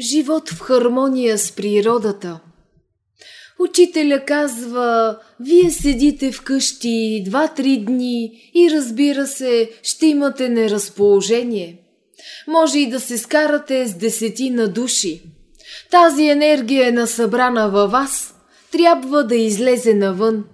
Живот в хармония с природата. Учителя казва, вие седите вкъщи два-три дни и разбира се, ще имате неразположение. Може и да се скарате с десетина души. Тази енергия е насъбрана във вас, трябва да излезе навън.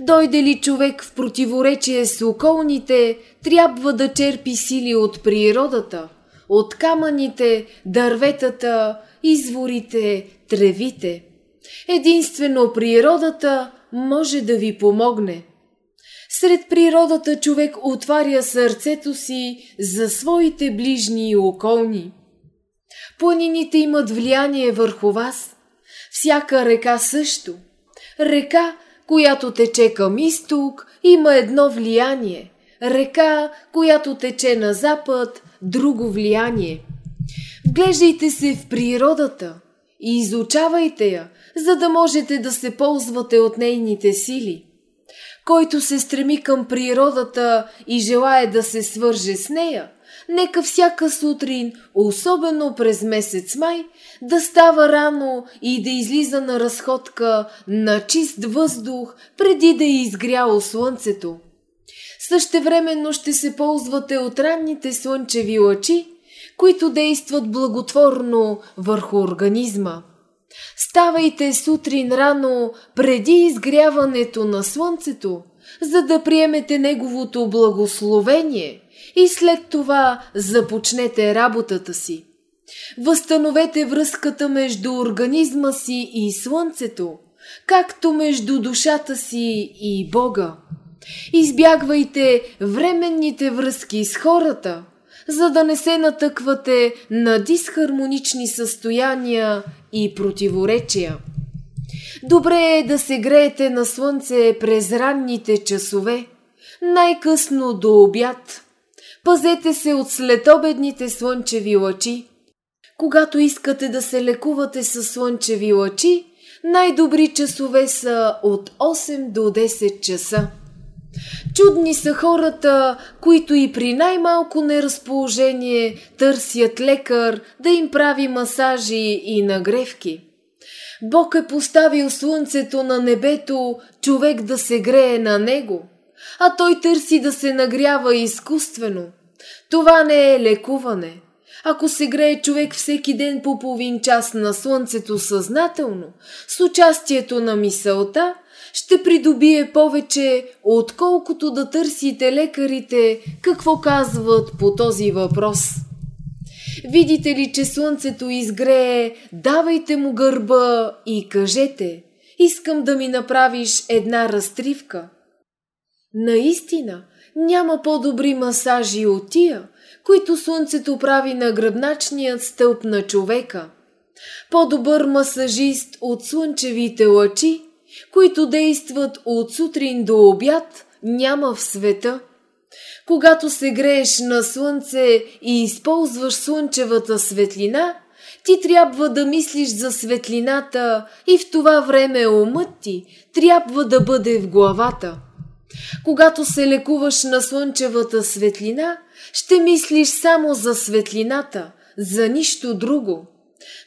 Дойде ли човек в противоречие с околните, трябва да черпи сили от природата – от камъните, дърветата, изворите, тревите. Единствено природата може да ви помогне. Сред природата човек отваря сърцето си за своите ближни и околни. Планините имат влияние върху вас. Всяка река също. Река, която тече към изток, има едно влияние. Река, която тече на запад, друго влияние. Вглеждайте се в природата и изучавайте я, за да можете да се ползвате от нейните сили. Който се стреми към природата и желая да се свърже с нея, нека всяка сутрин, особено през месец май, да става рано и да излиза на разходка на чист въздух, преди да е изгряло слънцето. Същевременно ще се ползвате от ранните слънчеви лъчи, които действат благотворно върху организма. Ставайте сутрин рано преди изгряването на слънцето, за да приемете неговото благословение и след това започнете работата си. Възстановете връзката между организма си и слънцето, както между душата си и Бога. Избягвайте временните връзки с хората, за да не се натъквате на дисхармонични състояния и противоречия. Добре е да се греете на слънце през ранните часове, най-късно до обяд. Пазете се от следобедните слънчеви лъчи. Когато искате да се лекувате с слънчеви лъчи, най-добри часове са от 8 до 10 часа. Чудни са хората, които и при най-малко неразположение търсят лекар да им прави масажи и нагревки. Бог е поставил слънцето на небето, човек да се грее на него, а той търси да се нагрява изкуствено. Това не е лекуване. Ако се грее човек всеки ден по половин час на слънцето съзнателно, с участието на мисълта – ще придобие повече, отколкото да търсите лекарите какво казват по този въпрос. Видите ли, че слънцето изгрее, давайте му гърба и кажете «Искам да ми направиш една разтривка». Наистина, няма по-добри масажи от тия, които слънцето прави на гръбначният стълб на човека. По-добър масажист от слънчевите лъчи които действат от сутрин до обяд, няма в света. Когато се грееш на слънце и използваш слънчевата светлина, ти трябва да мислиш за светлината и в това време умът ти трябва да бъде в главата. Когато се лекуваш на слънчевата светлина, ще мислиш само за светлината, за нищо друго.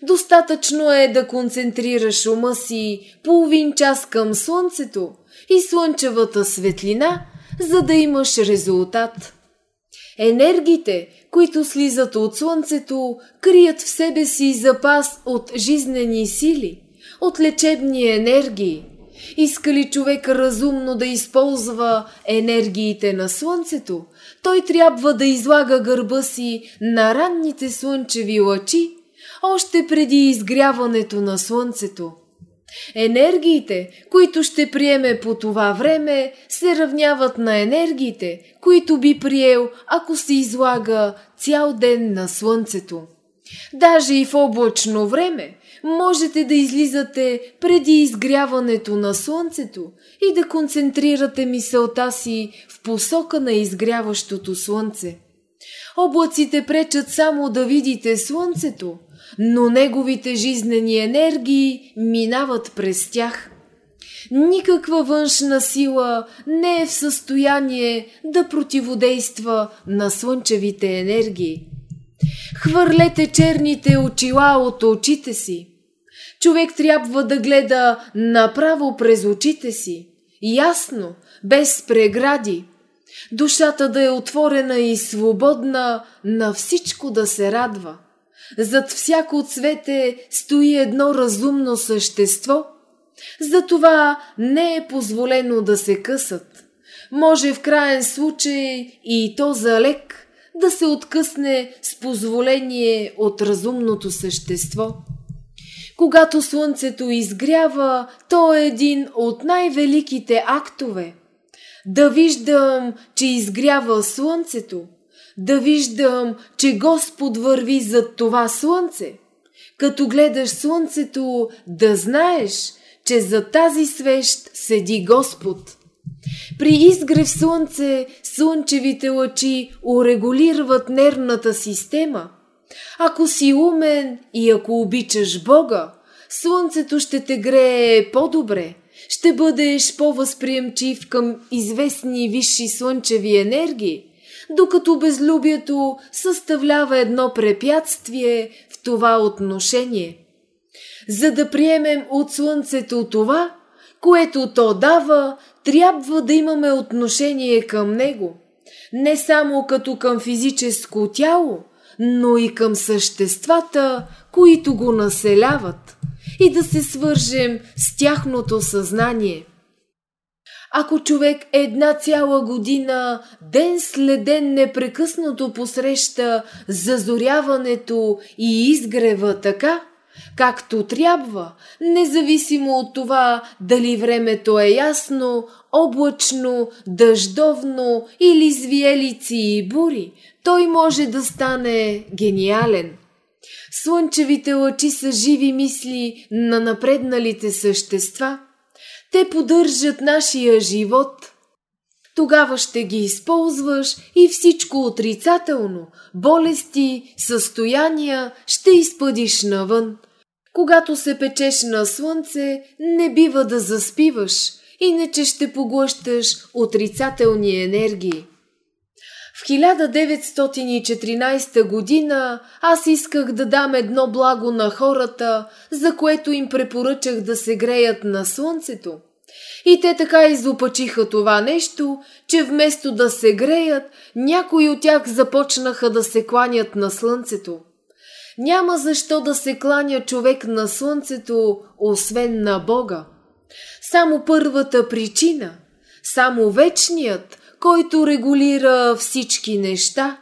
Достатъчно е да концентрираш ума си половин час към слънцето и слънчевата светлина, за да имаш резултат. Енергиите, които слизат от слънцето, крият в себе си запас от жизнени сили, от лечебни енергии. Иска ли човек разумно да използва енергиите на слънцето, той трябва да излага гърба си на ранните слънчеви лъчи още преди изгряването на слънцето. Енергиите, които ще приеме по това време, се равняват на енергиите, които би приел, ако се излага цял ден на слънцето. Даже и в облачно време можете да излизате преди изгряването на слънцето и да концентрирате мисълта си в посока на изгряващото слънце. Облаците пречат само да видите слънцето, но неговите жизнени енергии минават през тях. Никаква външна сила не е в състояние да противодейства на слънчевите енергии. Хвърлете черните очила от очите си. Човек трябва да гледа направо през очите си, ясно, без прегради. Душата да е отворена и свободна, на всичко да се радва. Зад всяко цвете стои едно разумно същество. Затова не е позволено да се късат. Може в крайен случай и то за лек да се откъсне с позволение от разумното същество. Когато слънцето изгрява, то е един от най-великите актове. Да виждам, че изгрява слънцето, да виждам, че Господ върви зад това слънце. Като гледаш слънцето, да знаеш, че за тази свещ седи Господ. При изгрев слънце, слънчевите лъчи урегулират нервната система – ако си умен и ако обичаш Бога, слънцето ще те грее по-добре, ще бъдеш по-възприемчив към известни висши слънчеви енергии, докато безлюбието съставлява едно препятствие в това отношение. За да приемем от слънцето това, което то дава, трябва да имаме отношение към него. Не само като към физическо тяло, но и към съществата, които го населяват, и да се свържем с тяхното съзнание. Ако човек една цяла година, ден след ден непрекъснато посреща зазоряването и изгрева така, както трябва, независимо от това дали времето е ясно, облачно, дъждовно или с виелици и бури, той може да стане гениален. Слънчевите лъчи са живи мисли на напредналите същества. Те поддържат нашия живот. Тогава ще ги използваш и всичко отрицателно, болести, състояния ще изпъдиш навън. Когато се печеш на слънце, не бива да заспиваш, иначе ще поглъщаш отрицателни енергии. В 1914 година аз исках да дам едно благо на хората, за което им препоръчах да се греят на слънцето. И те така изопачиха това нещо, че вместо да се греят, някои от тях започнаха да се кланят на слънцето. Няма защо да се кланя човек на слънцето, освен на Бога. Само първата причина, само вечният, който регулира всички неща,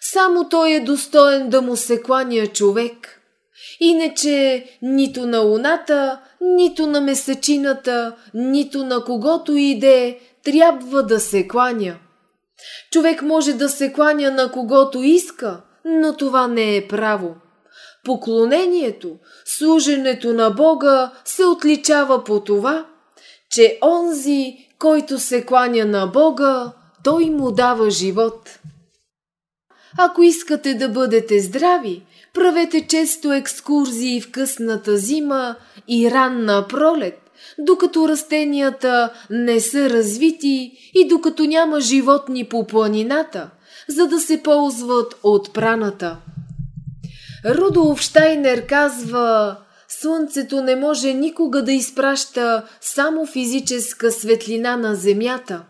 само той е достоен да му се кланя човек. Иначе нито на луната, нито на месечината, нито на когото иде, трябва да се кланя. Човек може да се кланя на когото иска, но това не е право. Поклонението, служенето на Бога се отличава по това, че онзи, който се кланя на Бога, той му дава живот. Ако искате да бъдете здрави, правете често екскурзии в късната зима и ранна пролет, докато растенията не са развити и докато няма животни по планината, за да се ползват от праната. Рудолф Штайнер казва, Слънцето не може никога да изпраща само физическа светлина на Земята.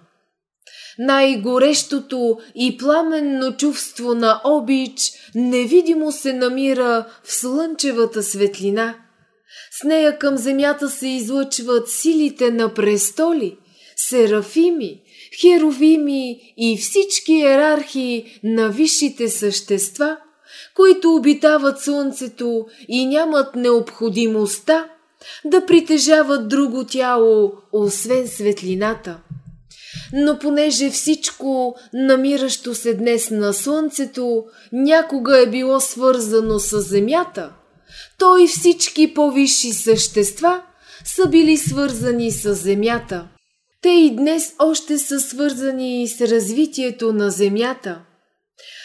Най-горещото и пламенно чувство на обич невидимо се намира в слънчевата светлина. С нея към земята се излъчват силите на престоли, серафими, херовими и всички иерархии на висшите същества – които обитават Слънцето и нямат необходимостта да притежават друго тяло, освен светлината. Но понеже всичко, намиращо се днес на Слънцето, някога е било свързано с Земята, то и всички по-висши същества са били свързани с Земята. Те и днес още са свързани с развитието на Земята –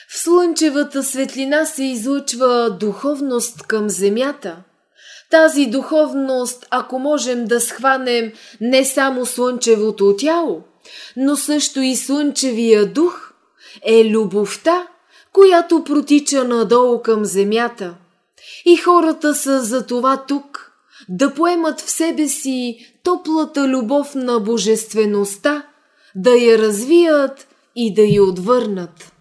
в слънчевата светлина се излъчва духовност към земята. Тази духовност, ако можем да схванем не само слънчевото тяло, но също и слънчевия дух, е любовта, която протича надолу към земята. И хората са за това тук, да поемат в себе си топлата любов на божествеността, да я развият и да я отвърнат.